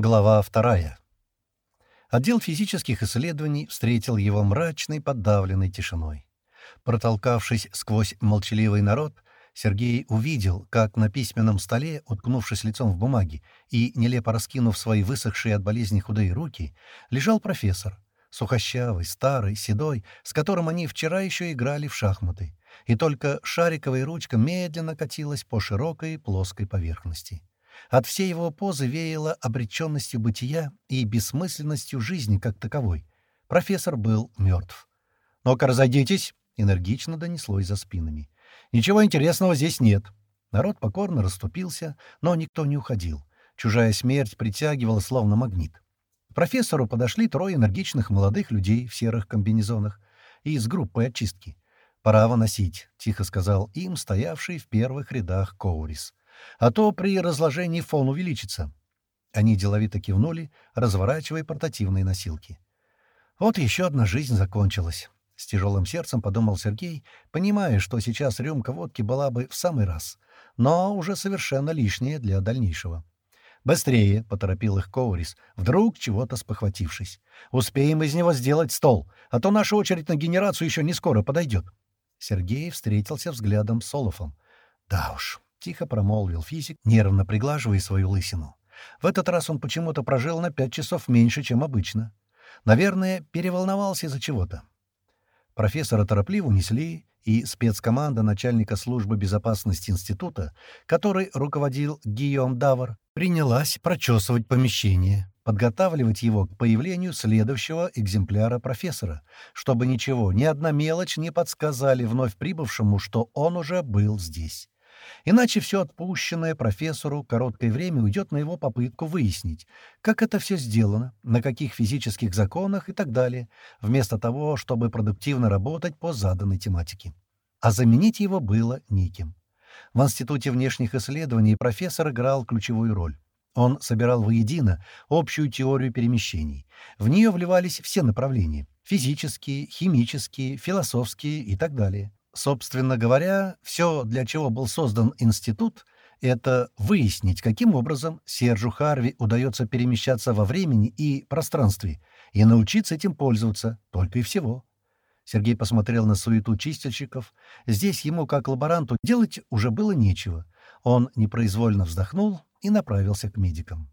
Глава вторая. Отдел физических исследований встретил его мрачной, подавленной тишиной. Протолкавшись сквозь молчаливый народ, Сергей увидел, как на письменном столе, уткнувшись лицом в бумаги и нелепо раскинув свои высохшие от болезни худые руки, лежал профессор, сухощавый, старый, седой, с которым они вчера еще играли в шахматы, и только шариковая ручка медленно катилась по широкой плоской поверхности. От всей его позы веяло обреченностью бытия и бессмысленностью жизни как таковой. Профессор был мертв. «Ну-ка, разойдитесь!» — энергично донеслось за спинами. «Ничего интересного здесь нет». Народ покорно расступился, но никто не уходил. Чужая смерть притягивала словно магнит. К профессору подошли трое энергичных молодых людей в серых комбинезонах и с группой очистки. «Пора выносить», — тихо сказал им стоявший в первых рядах Коурис а то при разложении фон увеличится. Они деловито кивнули, разворачивая портативные носилки. Вот еще одна жизнь закончилась. С тяжелым сердцем подумал Сергей, понимая, что сейчас рюмка водки была бы в самый раз, но уже совершенно лишняя для дальнейшего. «Быстрее!» — поторопил их Коурис, вдруг чего-то спохватившись. «Успеем из него сделать стол, а то наша очередь на генерацию еще не скоро подойдет». Сергей встретился взглядом с Олафом. «Да уж, — тихо промолвил физик, нервно приглаживая свою лысину. В этот раз он почему-то прожил на пять часов меньше, чем обычно. Наверное, переволновался из-за чего-то. Профессора торопливо унесли, и спецкоманда начальника службы безопасности института, который руководил Гийом Давар, принялась прочесывать помещение, подготавливать его к появлению следующего экземпляра профессора, чтобы ничего, ни одна мелочь не подсказали вновь прибывшему, что он уже был здесь. Иначе все отпущенное профессору короткое время уйдет на его попытку выяснить, как это все сделано, на каких физических законах и так далее, вместо того, чтобы продуктивно работать по заданной тематике. А заменить его было неким. В Институте внешних исследований профессор играл ключевую роль. Он собирал воедино общую теорию перемещений. В нее вливались все направления — физические, химические, философские и так далее. Собственно говоря, все, для чего был создан институт, это выяснить, каким образом Сержу Харви удается перемещаться во времени и пространстве, и научиться этим пользоваться, только и всего. Сергей посмотрел на суету чистильщиков. Здесь ему, как лаборанту, делать уже было нечего. Он непроизвольно вздохнул и направился к медикам.